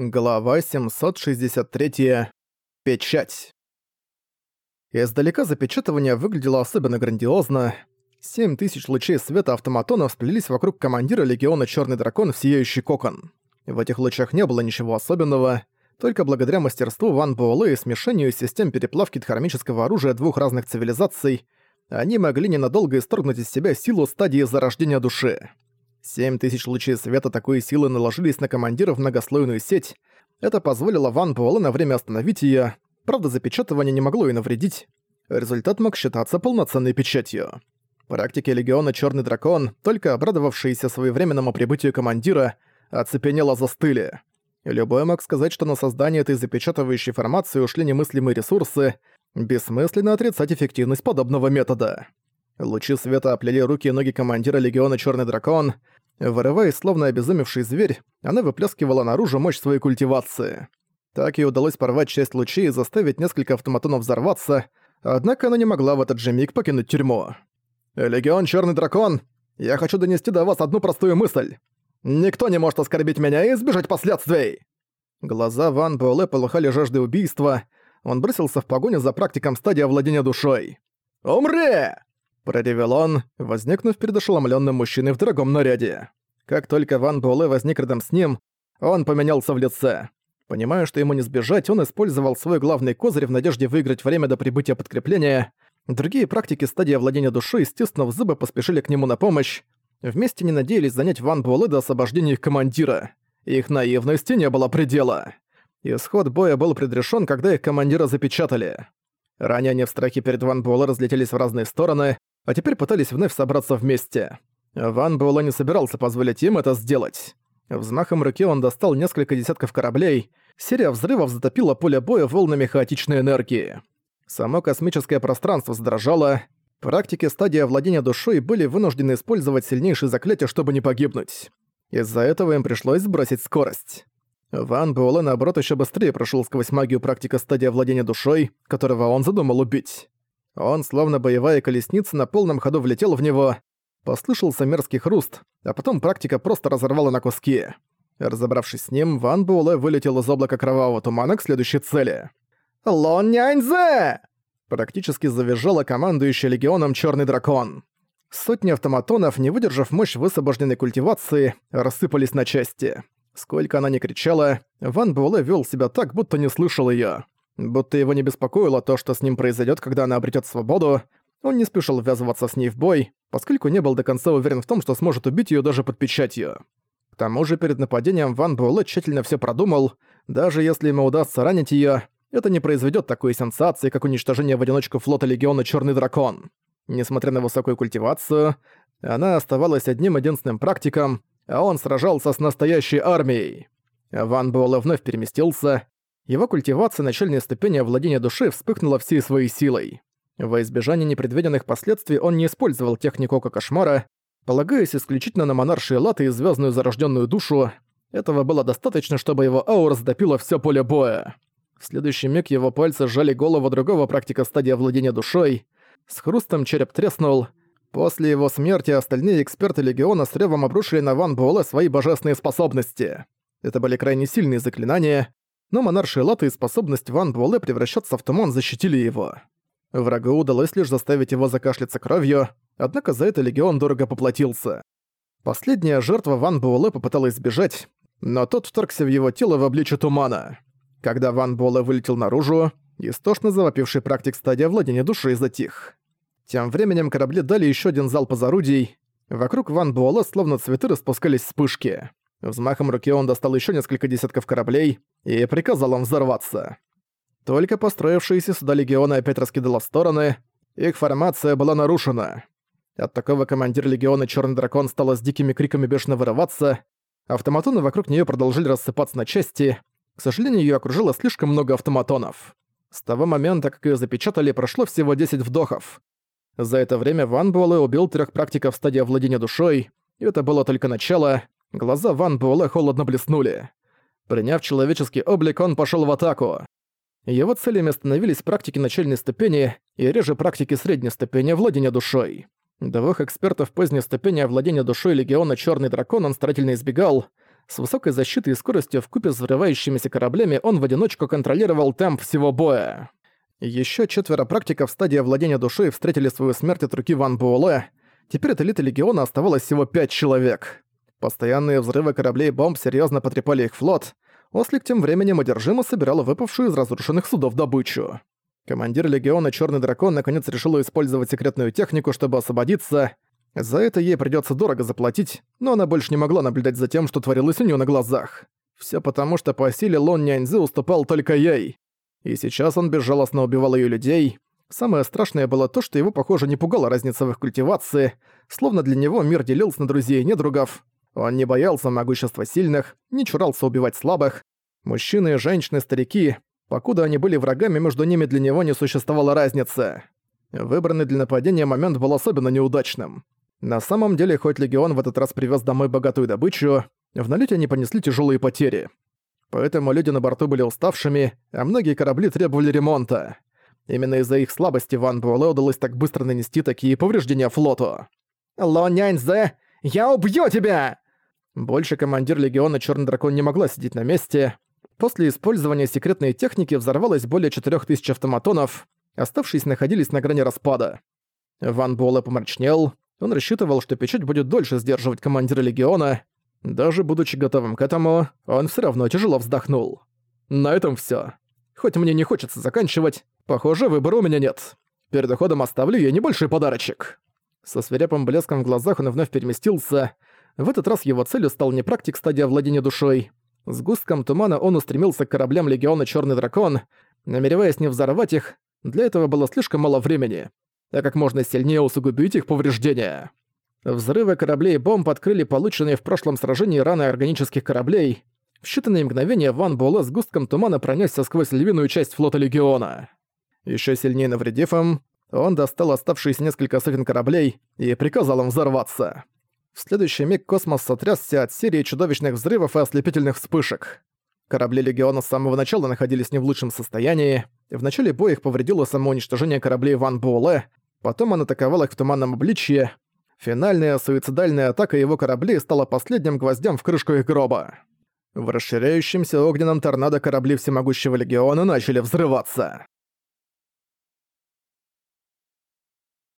Глава 763. Печать. Издалека запечатывание выглядело особенно грандиозно. Семь тысяч лучей света автоматонов сплелись вокруг командира легиона Черный Дракон в сияющий кокон. В этих лучах не было ничего особенного, только благодаря мастерству Ван Буэлэ и смешению систем переплавки дхармического оружия двух разных цивилизаций, они могли ненадолго исторгнуть из себя силу стадии зарождения души. Семь тысяч лучей света такой силы наложились на командира в многослойную сеть. Это позволило Ван Буэлэ на время остановить её. Правда, запечатывание не могло и навредить. Результат мог считаться полноценной печатью. Практики Легиона Чёрный Дракон, только обрадовавшиеся своевременному прибытию командира, оцепенело застыли. Любой мог сказать, что на создание этой запечатывающей формации ушли немыслимые ресурсы, бессмысленно отрицать эффективность подобного метода. Лучи света оплели руки и ноги командира Легиона Чёрный Дракон — Вырываясь, словно обезумевший зверь, она выплескивала наружу мощь своей культивации. Так ей удалось порвать часть лучей и заставить несколько автоматонов взорваться, однако она не могла в этот же миг покинуть тюрьму. «Легион Черный Дракон, я хочу донести до вас одну простую мысль. Никто не может оскорбить меня и избежать последствий!» Глаза Ван Буэлэ полыхали жаждой убийства, он бросился в погоню за практиком стадии овладения душой. «Умри!» Проревел он, возникнув перед ошеломлённым мужчиной в дорогом наряде. Как только Ван Буэлэ возник рядом с ним, он поменялся в лице. Понимая, что ему не сбежать, он использовал свой главный козырь в надежде выиграть время до прибытия подкрепления. Другие практики стадии владения душой, стиснув зубы, поспешили к нему на помощь. Вместе не надеялись занять Ван Буэлэ до освобождения их командира. Их наивности не было предела. Исход боя был предрешен, когда их командира запечатали. Ранее они в страхе перед Ван Буэлэ разлетелись в разные стороны, а теперь пытались вновь собраться вместе. Ван Буэлэ не собирался позволить им это сделать. Взмахом руки он достал несколько десятков кораблей, серия взрывов затопила поле боя волнами хаотичной энергии. Само космическое пространство задрожало, практики стадии овладения душой были вынуждены использовать сильнейшие заклятия, чтобы не погибнуть. Из-за этого им пришлось сбросить скорость. Ван Буэлэ, наоборот, еще быстрее прошел сквозь магию практика стадии овладения душой, которого он задумал убить. Он, словно боевая колесница, на полном ходу влетел в него. Послышался мерзкий хруст, а потом практика просто разорвала на куски. Разобравшись с ним, Ван Буэлэ вылетел из облака кровавого тумана к следующей цели. «Лон Няньзе!» Практически завизжала командующая легионом Черный Дракон. Сотни автоматонов, не выдержав мощь высвобожденной культивации, рассыпались на части. Сколько она ни кричала, Ван Буэлэ вел себя так, будто не слышал ее. Будто его не беспокоило то, что с ним произойдет, когда она обретет свободу, он не спешил ввязываться с ней в бой, поскольку не был до конца уверен в том, что сможет убить ее даже под печатью. К тому же перед нападением Ван Буэлэ тщательно все продумал, даже если ему удастся ранить ее, это не произведет такой сенсации, как уничтожение в одиночку флота Легиона Черный Дракон. Несмотря на высокую культивацию, она оставалась одним единственным практиком, а он сражался с настоящей армией. Ван Буэлэ вновь переместился, его культивация начальной ступени овладения души вспыхнула всей своей силой. Во избежание непредвиденных последствий он не использовал технику Ока Кошмара, полагаясь исключительно на монаршие латы и звездную зарожденную душу. Этого было достаточно, чтобы его аура затопила все поле боя. В следующий миг его пальцы сжали голову другого практика стадии овладения душой. С хрустом череп треснул. После его смерти остальные эксперты Легиона с ревом обрушили на Ван Буэлэ свои божественные способности. Это были крайне сильные заклинания, но монаршие латы и способность Ван Буэлэ превращаться в туман защитили его. Врагу удалось лишь заставить его закашляться кровью, однако за это Легион дорого поплатился. Последняя жертва Ван Буэлэ попыталась сбежать, но тот вторгся в его тело в обличье тумана. Когда Ван Буэлэ вылетел наружу, истошно завопивший практик стадия владения души затих. Тем временем корабли дали еще один залп из орудий. Вокруг Ван Буэлэ словно цветы распускались вспышки. Взмахом руки он достал еще несколько десятков кораблей и приказал им взорваться. Только построившиеся сюда легионы опять раскидало в стороны, их формация была нарушена. От такого командир легиона Черный Дракон стала с дикими криками бешено вырываться, автоматоны вокруг нее продолжили рассыпаться на части, к сожалению, ее окружило слишком много автоматонов. С того момента, как ее запечатали, прошло всего 10 вдохов. За это время Ван Буэлэ убил трех практиков в стадии владения душой, и это было только начало, Глаза Ван Буэлэ холодно блеснули. Приняв человеческий облик, он пошел в атаку. Его целями становились практики начальной ступени и реже практики средней ступени владения душой. Двух экспертов поздней ступени владения душой Легиона Черный Дракон он старательно избегал. С высокой защитой и скоростью вкупе с взрывающимися кораблями он в одиночку контролировал темп всего боя. Еще четверо практиков стадии владения душой встретили свою смерть от руки Ван Буэлэ. Теперь от элиты Легиона оставалось всего пять человек. Постоянные взрывы кораблей бомб серьезно потрепали их флот. Ослик тем временем одержимо собирал выпавшую из разрушенных судов добычу. Командир Легиона Черный Дракон наконец решил использовать секретную технику, чтобы освободиться. За это ей придется дорого заплатить, но она больше не могла наблюдать за тем, что творилось у нее на глазах. Все потому, что по силе Лон Няньзы уступал только ей. И сейчас он безжалостно убивал ее людей. Самое страшное было то, что его, похоже, не пугала разница в их культивации, словно для него мир делился на друзей и недругов. Он не боялся могущества сильных, не чурался убивать слабых. Мужчины, женщины, старики, покуда они были врагами, между ними для него не существовало разницы. Выбранный для нападения момент был особенно неудачным. На самом деле, хоть Легион в этот раз привез домой богатую добычу, в налете они понесли тяжелые потери. Поэтому люди на борту были уставшими, а многие корабли требовали ремонта. Именно из-за их слабости Ван Буэлэ удалось так быстро нанести такие повреждения флоту. «Ло Няньзе, я убью тебя!» Больше командир Легиона Черный Дракон не могла сидеть на месте. После использования секретной техники взорвалось более 4000 автоматонов, оставшиеся находились на грани распада. Ван Буэлэ помрачнел, он рассчитывал, что печать будет дольше сдерживать командира Легиона. Даже будучи готовым к этому, он все равно тяжело вздохнул. На этом все. Хоть мне не хочется заканчивать, похоже, выбора у меня нет. Перед уходом оставлю ей небольшой подарочек. Со свирепым блеском в глазах он вновь переместился. В этот раз его целью стал не практик стадия владения душой. С густком тумана он устремился к кораблям Легиона Черный Дракон, намереваясь не взорвать их, для этого было слишком мало времени а как можно сильнее усугубить их повреждения. Взрывы кораблей бомб открыли полученные в прошлом сражении раны органических кораблей. В считанные мгновения Ван Буэлэ с густком тумана пронесся сквозь львиную часть флота Легиона. Еще сильнее навредив им, он достал оставшиеся несколько сотен кораблей и приказал им взорваться. В следующий миг космос сотрясся от серии чудовищных взрывов и ослепительных вспышек. Корабли Легиона с самого начала находились не в лучшем состоянии. В начале боя их повредило самоуничтожение кораблей Ван Буэлэ, Потом он атаковал их в туманном обличье. Финальная суицидальная атака его кораблей стала последним гвоздем в крышку их гроба. В расширяющемся огненном торнадо корабли Всемогущего Легиона начали взрываться.